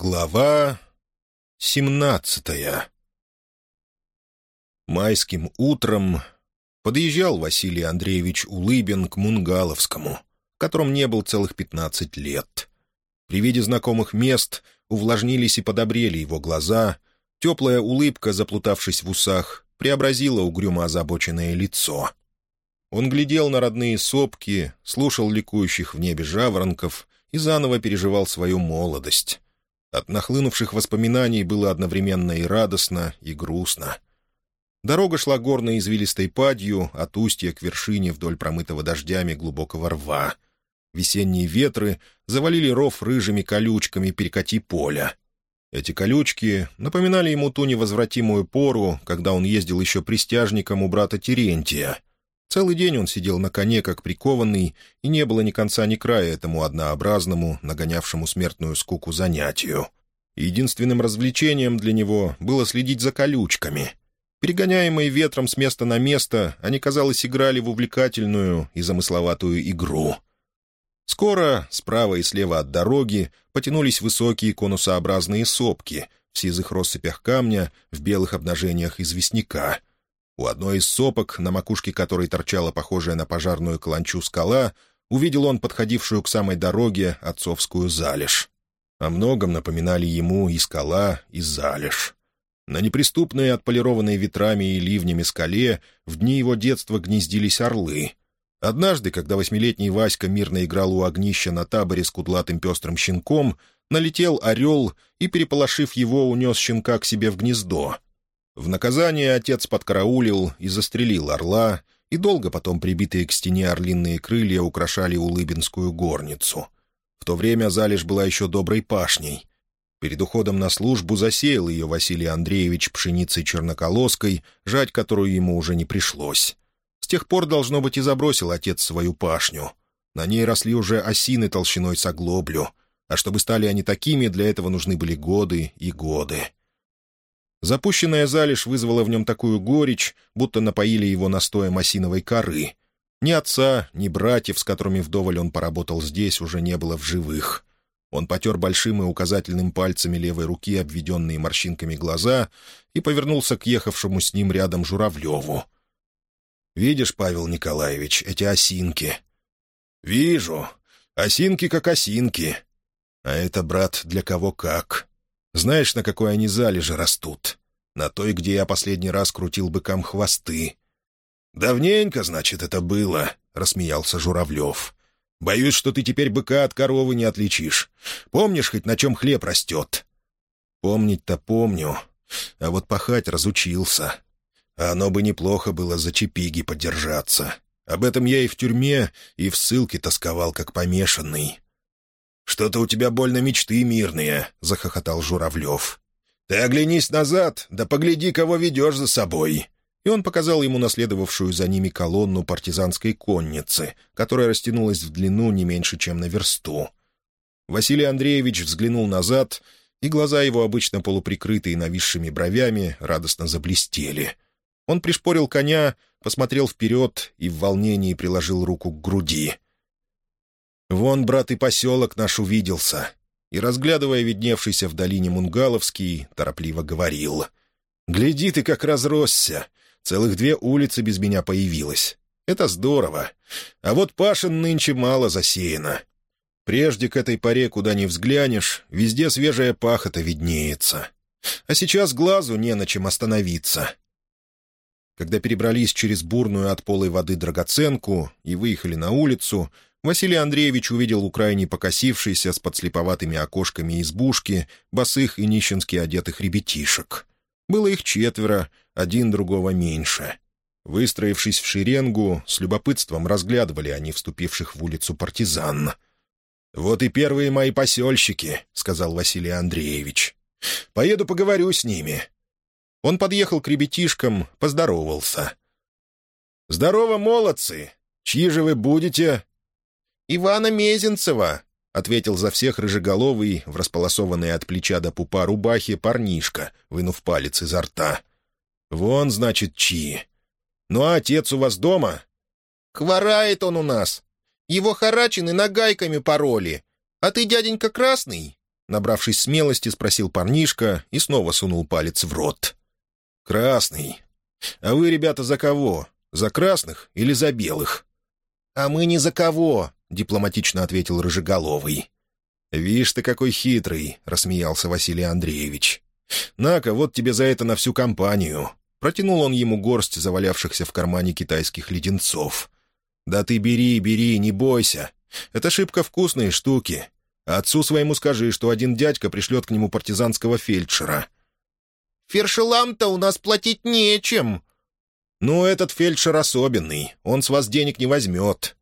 Глава семнадцатая Майским утром подъезжал Василий Андреевич Улыбин к Мунгаловскому, которым не был целых пятнадцать лет. При виде знакомых мест увлажнились и подобрели его глаза, теплая улыбка, заплутавшись в усах, преобразила угрюмо озабоченное лицо. Он глядел на родные сопки, слушал ликующих в небе жаворонков и заново переживал свою молодость. От нахлынувших воспоминаний было одновременно и радостно, и грустно. Дорога шла горной извилистой падью от устья к вершине вдоль промытого дождями глубокого рва. Весенние ветры завалили ров рыжими колючками перекати поля. Эти колючки напоминали ему ту невозвратимую пору, когда он ездил еще пристяжником у брата Терентия. Целый день он сидел на коне, как прикованный, и не было ни конца, ни края этому однообразному, нагонявшему смертную скуку занятию. Единственным развлечением для него было следить за колючками. Перегоняемые ветром с места на место, они, казалось, играли в увлекательную и замысловатую игру. Скоро, справа и слева от дороги, потянулись высокие конусообразные сопки в сизых россыпях камня, в белых обнажениях известняка — у одной из сопок, на макушке которой торчала похожая на пожарную каланчу скала, увидел он подходившую к самой дороге отцовскую залежь. О многом напоминали ему и скала, и залежь. На неприступной, отполированной ветрами и ливнями скале в дни его детства гнездились орлы. Однажды, когда восьмилетний Васька мирно играл у огнища на таборе с кудлатым пестрым щенком, налетел орел и, переполошив его, унес щенка к себе в гнездо — в наказание отец подкараулил и застрелил орла, и долго потом прибитые к стене орлиные крылья украшали улыбинскую горницу. В то время залежь была еще доброй пашней. Перед уходом на службу засеял ее Василий Андреевич пшеницей черноколоской, жать которую ему уже не пришлось. С тех пор, должно быть, и забросил отец свою пашню. На ней росли уже осины толщиной с оглоблю, а чтобы стали они такими, для этого нужны были годы и годы. Запущенная залежь вызвала в нем такую горечь, будто напоили его настоем осиновой коры. Ни отца, ни братьев, с которыми вдоволь он поработал здесь, уже не было в живых. Он потер большим и указательным пальцами левой руки обведенные морщинками глаза и повернулся к ехавшему с ним рядом Журавлеву. «Видишь, Павел Николаевич, эти осинки?» «Вижу. Осинки как осинки. А это, брат, для кого как. Знаешь, на какой они залежи растут? На той, где я последний раз крутил быкам хвосты. «Давненько, значит, это было», — рассмеялся Журавлев. «Боюсь, что ты теперь быка от коровы не отличишь. Помнишь хоть, на чем хлеб растет?» «Помнить-то помню, а вот пахать разучился. А оно бы неплохо было за чепиги подержаться. Об этом я и в тюрьме, и в ссылке тосковал, как помешанный. «Что-то у тебя больно мечты мирные», — захохотал Журавлев. «Ты оглянись назад, да погляди, кого ведешь за собой». И он показал ему наследовавшую за ними колонну партизанской конницы, которая растянулась в длину не меньше, чем на версту. Василий Андреевич взглянул назад, и глаза его, обычно полуприкрытые нависшими бровями, радостно заблестели. Он пришпорил коня, посмотрел вперед и в волнении приложил руку к груди — Вон, брат, и поселок наш увиделся. И, разглядывая видневшийся в долине Мунгаловский, торопливо говорил. «Гляди ты, как разросся! Целых две улицы без меня появилось. Это здорово. А вот Пашин нынче мало засеяно. Прежде к этой поре, куда ни взглянешь, везде свежая пахота виднеется. А сейчас глазу не на чем остановиться». Когда перебрались через бурную от полой воды драгоценку и выехали на улицу, Василий Андреевич увидел у крайне покосившейся с подслеповатыми окошками избушки босых и нищенски одетых ребятишек. Было их четверо, один другого меньше. Выстроившись в шеренгу, с любопытством разглядывали они вступивших в улицу партизан. «Вот и первые мои посельщики», — сказал Василий Андреевич. «Поеду поговорю с ними». Он подъехал к ребятишкам, поздоровался. «Здорово, молодцы! Чьи же вы будете?» «Ивана Мезенцева», — ответил за всех рыжеголовый, в располосованной от плеча до пупа рубахе парнишка, вынув палец изо рта. «Вон, значит, чьи. Ну а отец у вас дома?» «Хворает он у нас. Его харачины нагайками пороли. А ты, дяденька, красный?» — набравшись смелости, спросил парнишка и снова сунул палец в рот. «Красный. А вы, ребята, за кого? За красных или за белых?» «А мы не за кого», — дипломатично ответил Рыжеголовый. «Вишь ты, какой хитрый», — рассмеялся Василий Андреевич. «На-ка, вот тебе за это на всю компанию». Протянул он ему горсть завалявшихся в кармане китайских леденцов. «Да ты бери, бери, не бойся. Это шибко вкусные штуки. Отцу своему скажи, что один дядька пришлет к нему партизанского фельдшера». «Фершелам-то у нас платить нечем». «Ну, этот фельдшер особенный. Он с вас денег не возьмет».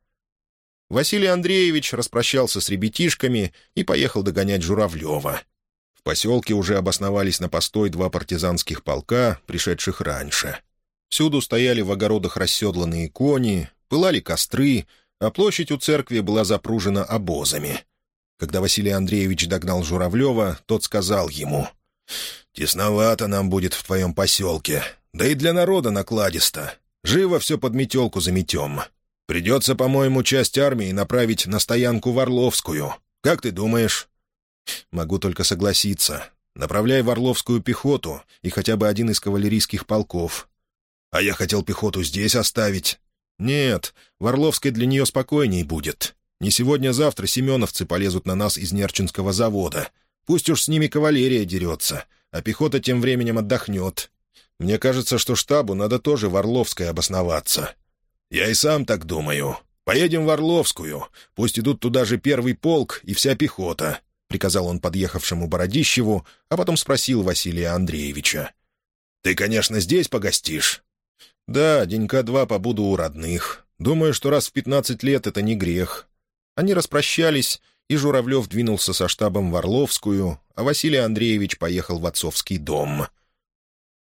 Василий Андреевич распрощался с ребятишками и поехал догонять Журавлева. В поселке уже обосновались на постой два партизанских полка, пришедших раньше. Всюду стояли в огородах расседланные кони, пылали костры, а площадь у церкви была запружена обозами. Когда Василий Андреевич догнал Журавлева, тот сказал ему, «Тесновато нам будет в твоем поселке, да и для народа накладисто. Живо все под метелку заметем. Придется, по-моему, часть армии направить на стоянку в Орловскую. Как ты думаешь?» «Могу только согласиться. Направляй в Орловскую пехоту и хотя бы один из кавалерийских полков. А я хотел пехоту здесь оставить. Нет, в Орловской для нее спокойней будет. Не сегодня-завтра семеновцы полезут на нас из Нерчинского завода. Пусть уж с ними кавалерия дерется, а пехота тем временем отдохнет. Мне кажется, что штабу надо тоже в Орловской обосноваться. «Я и сам так думаю. Поедем в Орловскую. Пусть идут туда же первый полк и вся пехота», — приказал он подъехавшему Бородищеву, а потом спросил Василия Андреевича. «Ты, конечно, здесь погостишь?» «Да, денька два побуду у родных. Думаю, что раз в пятнадцать лет это не грех». Они распрощались, и Журавлев двинулся со штабом в Орловскую, а Василий Андреевич поехал в отцовский дом.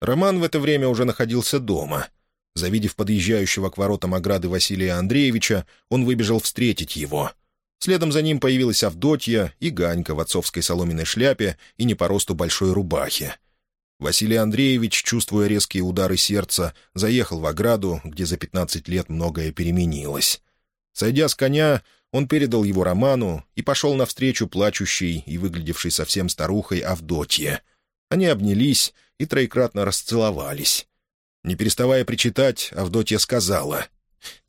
Роман в это время уже находился дома — Завидев подъезжающего к воротам ограды Василия Андреевича, он выбежал встретить его. Следом за ним появилась Авдотья и Ганька в отцовской соломенной шляпе и не по росту большой рубахе. Василий Андреевич, чувствуя резкие удары сердца, заехал в ограду, где за пятнадцать лет многое переменилось. Сойдя с коня, он передал его Роману и пошел навстречу плачущей и выглядевшей совсем старухой Авдотье. Они обнялись и троекратно расцеловались. Не переставая причитать, Авдотья сказала.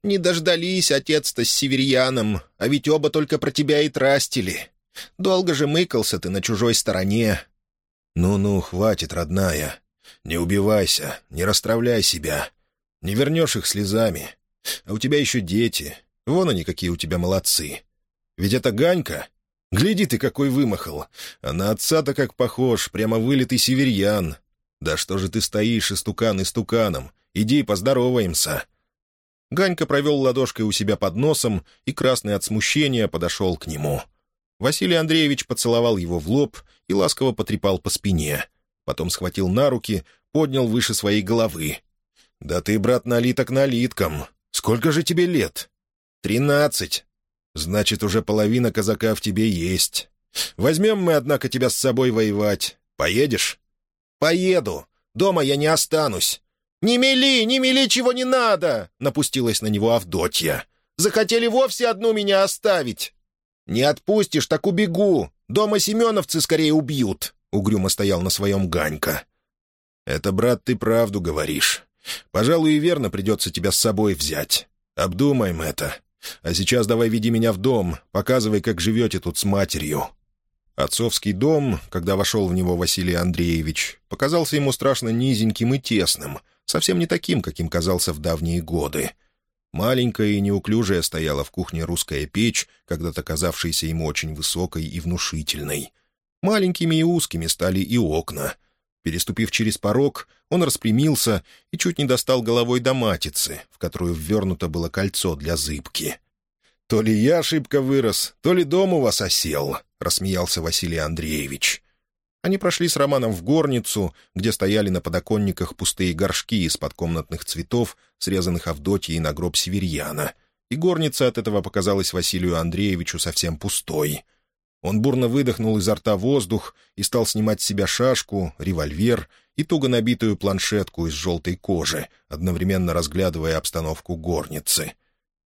«Не дождались отец-то с северьяном, а ведь оба только про тебя и трастили. Долго же мыкался ты на чужой стороне». «Ну-ну, хватит, родная. Не убивайся, не расстравляй себя. Не вернешь их слезами. А у тебя еще дети. Вон они какие у тебя молодцы. Ведь это Ганька. Гляди ты, какой вымахал. А на отца-то как похож, прямо вылитый северьян. «Да что же ты стоишь, истукан, истуканом? Иди, поздороваемся!» Ганька провел ладошкой у себя под носом и, красный от смущения, подошел к нему. Василий Андреевич поцеловал его в лоб и ласково потрепал по спине. Потом схватил на руки, поднял выше своей головы. «Да ты, брат, налиток налитком. Сколько же тебе лет?» «Тринадцать. Значит, уже половина казака в тебе есть. Возьмем мы, однако, тебя с собой воевать. Поедешь?» «Поеду. Дома я не останусь». «Не мели, не мели, чего не надо!» — напустилась на него Авдотья. «Захотели вовсе одну меня оставить». «Не отпустишь, так убегу. Дома семеновцы скорее убьют», — угрюмо стоял на своем Ганька. «Это, брат, ты правду говоришь. Пожалуй, и верно придется тебя с собой взять. Обдумаем это. А сейчас давай веди меня в дом, показывай, как живете тут с матерью». Отцовский дом, когда вошел в него Василий Андреевич, показался ему страшно низеньким и тесным, совсем не таким, каким казался в давние годы. Маленькая и неуклюжая стояла в кухне русская печь, когда-то казавшаяся ему очень высокой и внушительной. Маленькими и узкими стали и окна. Переступив через порог, он распрямился и чуть не достал головой до матицы, в которую ввернуто было кольцо для зыбки. «То ли я ошибка вырос, то ли дом у вас осел», — рассмеялся Василий Андреевич. Они прошли с Романом в горницу, где стояли на подоконниках пустые горшки из-под комнатных цветов, срезанных Авдотьей на гроб северьяна, и горница от этого показалась Василию Андреевичу совсем пустой. Он бурно выдохнул изо рта воздух и стал снимать с себя шашку, револьвер и туго набитую планшетку из желтой кожи, одновременно разглядывая обстановку горницы.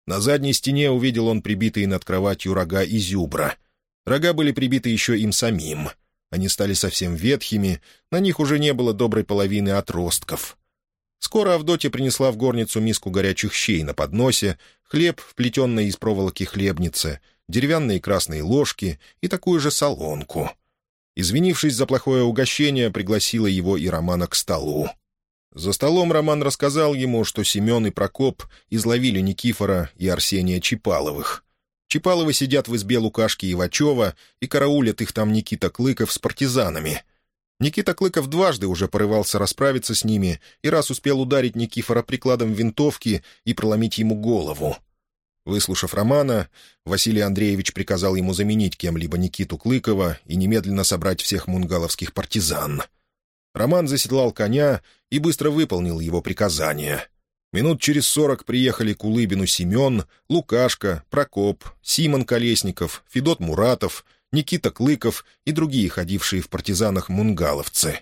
На задней стене увидел он прибитые над кроватью рога изюбра — Рога были прибиты еще им самим. Они стали совсем ветхими, на них уже не было доброй половины отростков. Скоро Авдотья принесла в горницу миску горячих щей на подносе, хлеб в плетенной из проволоки хлебнице, деревянные красные ложки и такую же солонку. Извинившись за плохое угощение, пригласила его и Романа к столу. За столом Роман рассказал ему, что Семен и Прокоп изловили Никифора и Арсения Чипаловых. Чипаловы сидят в избе Лукашки Ивачева, и караулят их там Никита Клыков с партизанами. Никита Клыков дважды уже порывался расправиться с ними и раз успел ударить Никифора прикладом винтовки и проломить ему голову. Выслушав Романа, Василий Андреевич приказал ему заменить кем-либо Никиту Клыкова и немедленно собрать всех мунгаловских партизан. Роман заседлал коня и быстро выполнил его приказание. Минут через сорок приехали к Улыбину Семен, Лукашка, Прокоп, Симон Колесников, Федот Муратов, Никита Клыков и другие ходившие в партизанах мунгаловцы.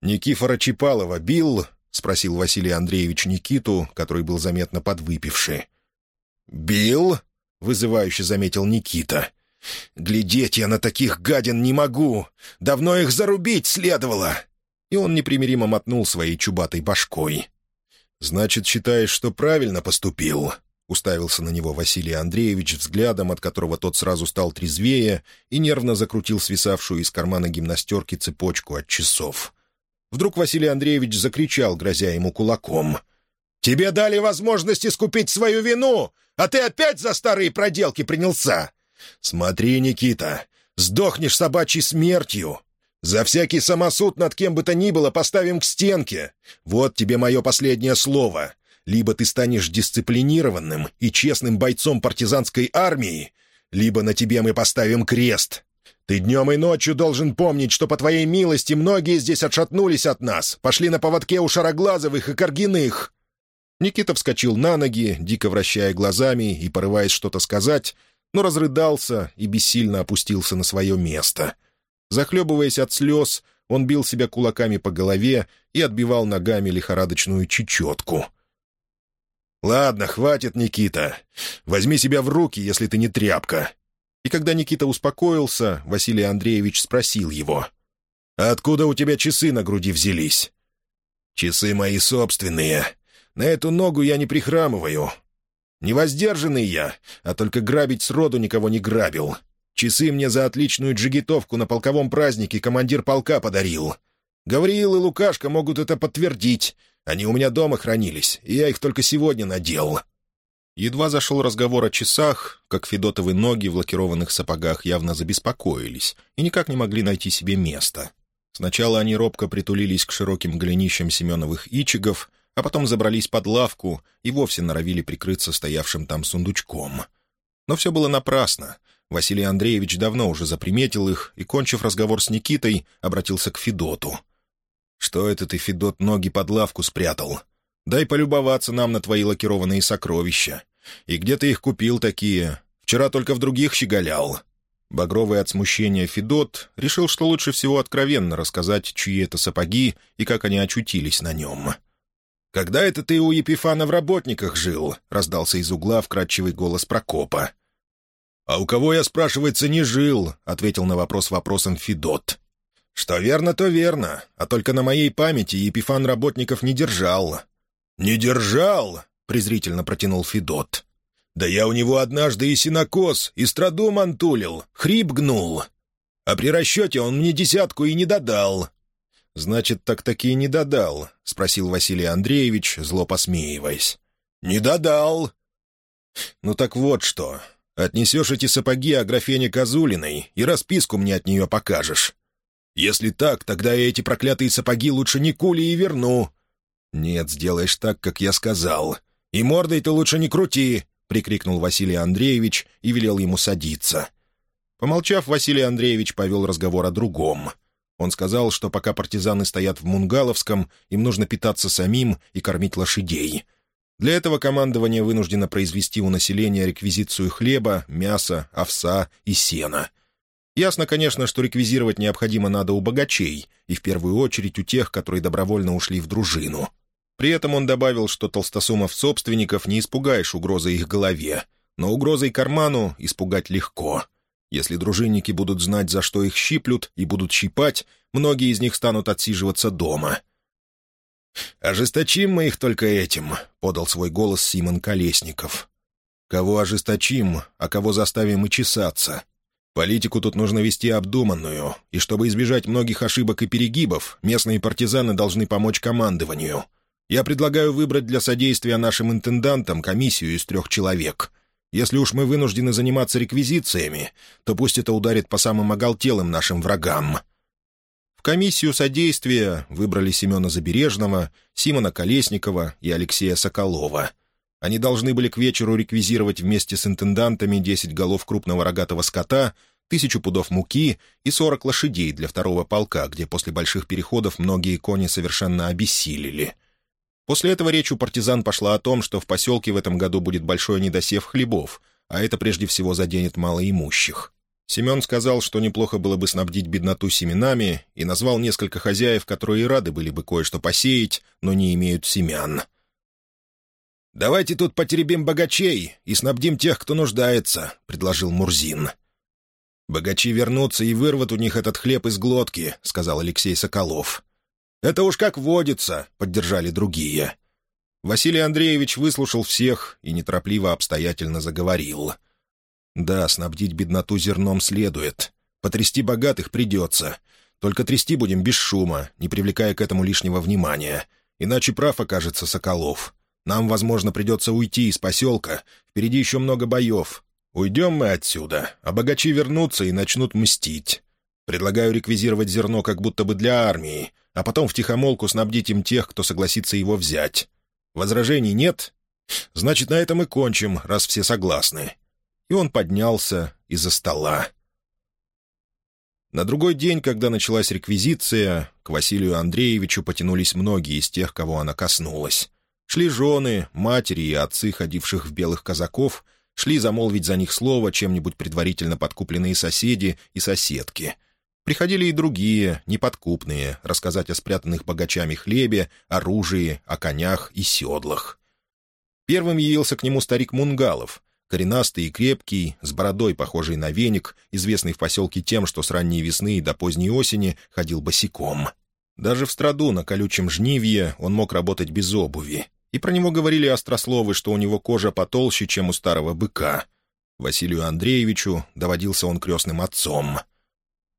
«Никифора Чипалова бил?» — спросил Василий Андреевич Никиту, который был заметно подвыпивший. «Бил?» — вызывающе заметил Никита. «Глядеть я на таких гадин не могу! Давно их зарубить следовало!» И он непримиримо мотнул своей чубатой башкой. «Значит, считаешь, что правильно поступил?» — уставился на него Василий Андреевич взглядом, от которого тот сразу стал трезвее и нервно закрутил свисавшую из кармана гимнастерки цепочку от часов. Вдруг Василий Андреевич закричал, грозя ему кулаком. «Тебе дали возможность искупить свою вину, а ты опять за старые проделки принялся! Смотри, Никита, сдохнешь собачьей смертью!» За всякий самосуд над кем бы то ни было поставим к стенке. Вот тебе мое последнее слово. Либо ты станешь дисциплинированным и честным бойцом партизанской армии, либо на тебе мы поставим крест. Ты днем и ночью должен помнить, что по твоей милости многие здесь отшатнулись от нас, пошли на поводке у Шароглазовых и Каргиных». Никита вскочил на ноги, дико вращая глазами и порываясь что-то сказать, но разрыдался и бессильно опустился на свое место — Захлебываясь от слез, он бил себя кулаками по голове и отбивал ногами лихорадочную чечетку. «Ладно, хватит, Никита. Возьми себя в руки, если ты не тряпка». И когда Никита успокоился, Василий Андреевич спросил его. «А откуда у тебя часы на груди взялись?» «Часы мои собственные. На эту ногу я не прихрамываю. Невоздержанный я, а только грабить сроду никого не грабил. Часы мне за отличную джигитовку на полковом празднике командир полка подарил. Гавриил и Лукашка могут это подтвердить. Они у меня дома хранились, и я их только сегодня надел». Едва зашел разговор о часах, как Федотовы ноги в лакированных сапогах явно забеспокоились и никак не могли найти себе места. Сначала они робко притулились к широким голенищам Семеновых ичигов, а потом забрались под лавку и вовсе норовили прикрыться стоявшим там сундучком. Но все было напрасно. Василий Андреевич давно уже заприметил их и, кончив разговор с Никитой, обратился к Федоту. «Что это ты, Федот, ноги под лавку спрятал? Дай полюбоваться нам на твои лакированные сокровища. И где ты их купил такие? Вчера только в других щеголял». Багровый от смущения Федот решил, что лучше всего откровенно рассказать, чьи это сапоги и как они очутились на нем. «Когда это ты у Епифана в работниках жил?» — раздался из угла вкрадчивый голос Прокопа. «А у кого я, спрашивается, не жил?» — ответил на вопрос вопросом Федот. «Что верно, то верно, а только на моей памяти Епифан работников не держал». «Не держал?» — презрительно протянул Федот. «Да я у него однажды и синокос, и страду мантулил, хрип гнул. А при расчете он мне десятку и не додал». «Значит, так-таки и не додал?» — спросил Василий Андреевич, зло посмеиваясь. «Не додал». «Ну так вот что. Отнесешь эти сапоги Аграфене Козулиной и расписку мне от нее покажешь. Если так, тогда я эти проклятые сапоги лучше не кули и верну. Нет, сделаешь так, как я сказал. И мордой ты лучше не крути, — прикрикнул Василий Андреевич и велел ему садиться. Помолчав, Василий Андреевич повел разговор о другом. Он сказал, что пока партизаны стоят в Мунгаловском, им нужно питаться самим и кормить лошадей — для этого командование вынуждено произвести у населения реквизицию хлеба, мяса, овса и сена. Ясно, конечно, что реквизировать необходимо надо у богачей, и в первую очередь у тех, которые добровольно ушли в дружину. При этом он добавил, что толстосумов-собственников не испугаешь угрозой их голове, но угрозой карману испугать легко. Если дружинники будут знать, за что их щиплют, и будут щипать, многие из них станут отсиживаться дома. «Ожесточим мы их только этим», — подал свой голос Симон Колесников. «Кого ожесточим, а кого заставим и чесаться? Политику тут нужно вести обдуманную, и чтобы избежать многих ошибок и перегибов, местные партизаны должны помочь командованию. Я предлагаю выбрать для содействия нашим интендантам комиссию из трех человек. Если уж мы вынуждены заниматься реквизициями, то пусть это ударит по самым оголтелым нашим врагам». В комиссию содействия выбрали Семена Забережного, Симона Колесникова и Алексея Соколова. Они должны были к вечеру реквизировать вместе с интендантами 10 голов крупного рогатого скота, тысячу пудов муки и 40 лошадей для второго полка, где после больших переходов многие кони совершенно обессилели. После этого речь у партизан пошла о том, что в поселке в этом году будет большой недосев хлебов, а это прежде всего заденет малоимущих. Семен сказал, что неплохо было бы снабдить бедноту семенами, и назвал несколько хозяев, которые рады были бы кое-что посеять, но не имеют семян. «Давайте тут потеребим богачей и снабдим тех, кто нуждается», — предложил Мурзин. «Богачи вернутся и вырвут у них этот хлеб из глотки», — сказал Алексей Соколов. «Это уж как водится», — поддержали другие. Василий Андреевич выслушал всех и неторопливо обстоятельно заговорил — да, снабдить бедноту зерном следует. Потрясти богатых придется. Только трясти будем без шума, не привлекая к этому лишнего внимания. Иначе прав окажется Соколов. Нам, возможно, придется уйти из поселка. Впереди еще много боев. Уйдем мы отсюда, а богачи вернутся и начнут мстить. Предлагаю реквизировать зерно как будто бы для армии, а потом втихомолку снабдить им тех, кто согласится его взять. Возражений нет? Значит, на этом и кончим, раз все согласны и он поднялся из-за стола. На другой день, когда началась реквизиция, к Василию Андреевичу потянулись многие из тех, кого она коснулась. Шли жены, матери и отцы, ходивших в белых казаков, шли замолвить за них слово чем-нибудь предварительно подкупленные соседи и соседки. Приходили и другие, неподкупные, рассказать о спрятанных богачами хлебе, оружии, о конях и седлах. Первым явился к нему старик Мунгалов, коренастый и крепкий, с бородой, похожей на веник, известный в поселке тем, что с ранней весны до поздней осени ходил босиком. Даже в страду на колючем жнивье он мог работать без обуви. И про него говорили острословы, что у него кожа потолще, чем у старого быка. Василию Андреевичу доводился он крестным отцом.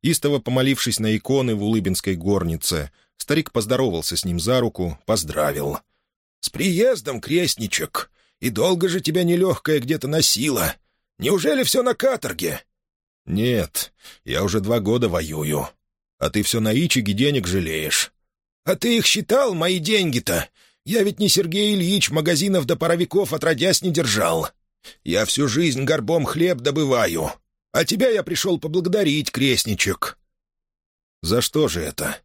Истово помолившись на иконы в Улыбинской горнице, старик поздоровался с ним за руку, поздравил. «С приездом, крестничек! И долго же тебя нелегкая где-то носила. Неужели все на каторге?» «Нет, я уже два года воюю. А ты все на Ичиге денег жалеешь». «А ты их считал, мои деньги-то? Я ведь не Сергей Ильич магазинов до паровиков отродясь не держал. Я всю жизнь горбом хлеб добываю. А тебя я пришел поблагодарить, крестничек». «За что же это?»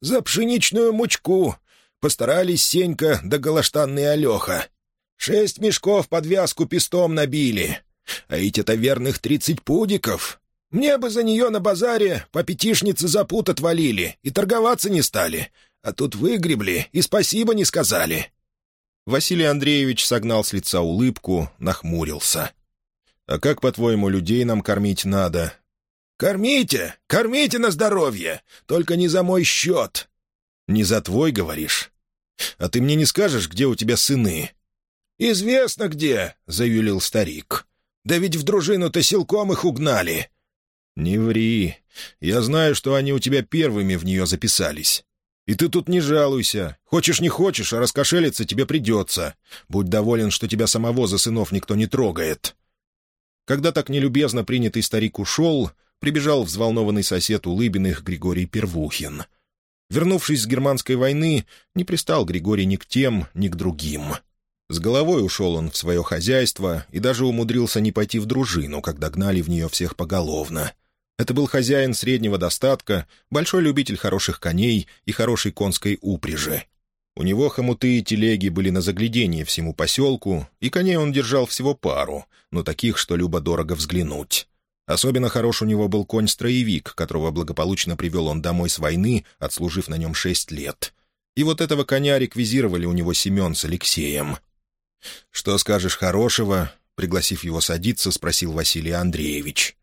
«За пшеничную мучку. Постарались Сенька да голоштанный Алеха. Шесть мешков подвязку пестом набили. А это верных тридцать пудиков. Мне бы за нее на базаре по пятишнице за пут отвалили и торговаться не стали. А тут выгребли и спасибо не сказали». Василий Андреевич согнал с лица улыбку, нахмурился. «А как, по-твоему, людей нам кормить надо?» «Кормите! Кормите на здоровье! Только не за мой счет!» «Не за твой, говоришь? А ты мне не скажешь, где у тебя сыны?» «Известно где», — заюлил старик. «Да ведь в дружину-то силком их угнали». «Не ври. Я знаю, что они у тебя первыми в нее записались. И ты тут не жалуйся. Хочешь не хочешь, а раскошелиться тебе придется. Будь доволен, что тебя самого за сынов никто не трогает». Когда так нелюбезно принятый старик ушел, прибежал взволнованный сосед Улыбиных Григорий Первухин. Вернувшись с германской войны, не пристал Григорий ни к тем, ни к другим — с головой ушел он в свое хозяйство и даже умудрился не пойти в дружину, когда гнали в нее всех поголовно. Это был хозяин среднего достатка, большой любитель хороших коней и хорошей конской упряжи. У него хомуты и телеги были на заглядение всему поселку, и коней он держал всего пару, но таких, что любо-дорого взглянуть. Особенно хорош у него был конь-строевик, которого благополучно привел он домой с войны, отслужив на нем шесть лет. И вот этого коня реквизировали у него Семен с Алексеем. «Что скажешь хорошего?» — пригласив его садиться, спросил Василий Андреевич.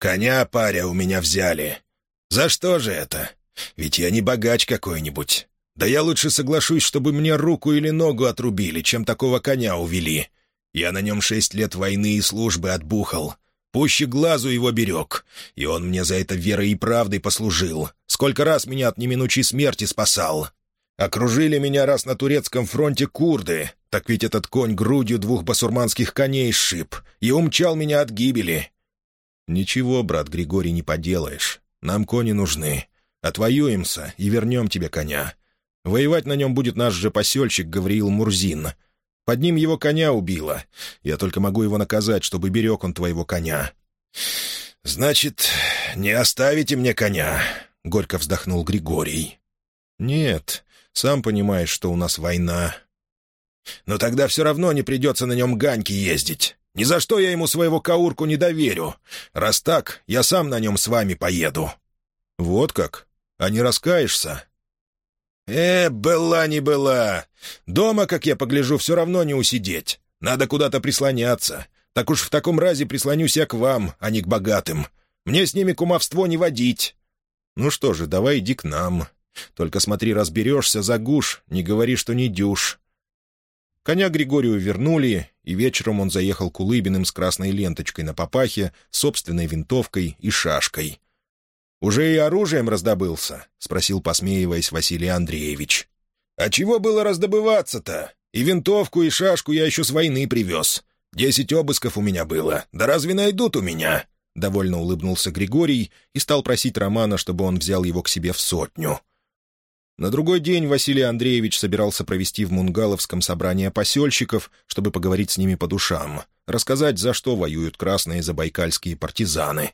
Коня паря у меня взяли. За что же это? Ведь я не богач какой-нибудь. Да я лучше соглашусь, чтобы мне руку или ногу отрубили, чем такого коня увели. Я на нем шесть лет войны и службы отбухал. Пуще глазу его берег, и он мне за это верой и правдой послужил. Сколько раз меня от неминучей смерти спасал. Окружили меня раз на турецком фронте курды, так ведь этот конь грудью двух басурманских коней сшиб и умчал меня от гибели. Ничего, брат Григорий, не поделаешь. Нам кони нужны. Отвоюемся и вернем тебе коня. Воевать на нем будет наш же посельщик Гавриил Мурзин. Под ним его коня убило. Я только могу его наказать, чтобы берег он твоего коня». «Значит, не оставите мне коня?» — горько вздохнул Григорий. «Нет, сам понимаешь, что у нас война». «Но тогда все равно не придется на нем ганьки ездить. Ни за что я ему своего каурку не доверю. Раз так, я сам на нем с вами поеду». «Вот как? А не раскаешься?» «Э, была не была. Дома, как я погляжу, все равно не усидеть. Надо куда-то прислоняться. Так уж в таком разе прислонюсь я к вам, а не к богатым. Мне с ними кумовство не водить». «Ну что же, давай иди к нам. Только смотри, разберешься, за гуш, не говори, что не дюшь». Коня Григорию вернули, и вечером он заехал к Улыбиным с красной ленточкой на папахе, собственной винтовкой и шашкой. «Уже и оружием раздобылся?» — спросил, посмеиваясь, Василий Андреевич. «А чего было раздобываться-то? И винтовку, и шашку я еще с войны привез. Десять обысков у меня было. Да разве найдут у меня?» Довольно улыбнулся Григорий и стал просить Романа, чтобы он взял его к себе в сотню. На другой день Василий Андреевич собирался провести в Мунгаловском собрание посельщиков, чтобы поговорить с ними по душам, рассказать, за что воюют красные забайкальские партизаны,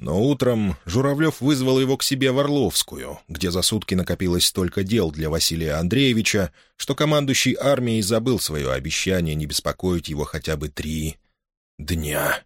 но утром Журавлев вызвал его к себе в Орловскую, где за сутки накопилось столько дел для Василия Андреевича, что командующий армией забыл свое обещание не беспокоить его хотя бы три дня.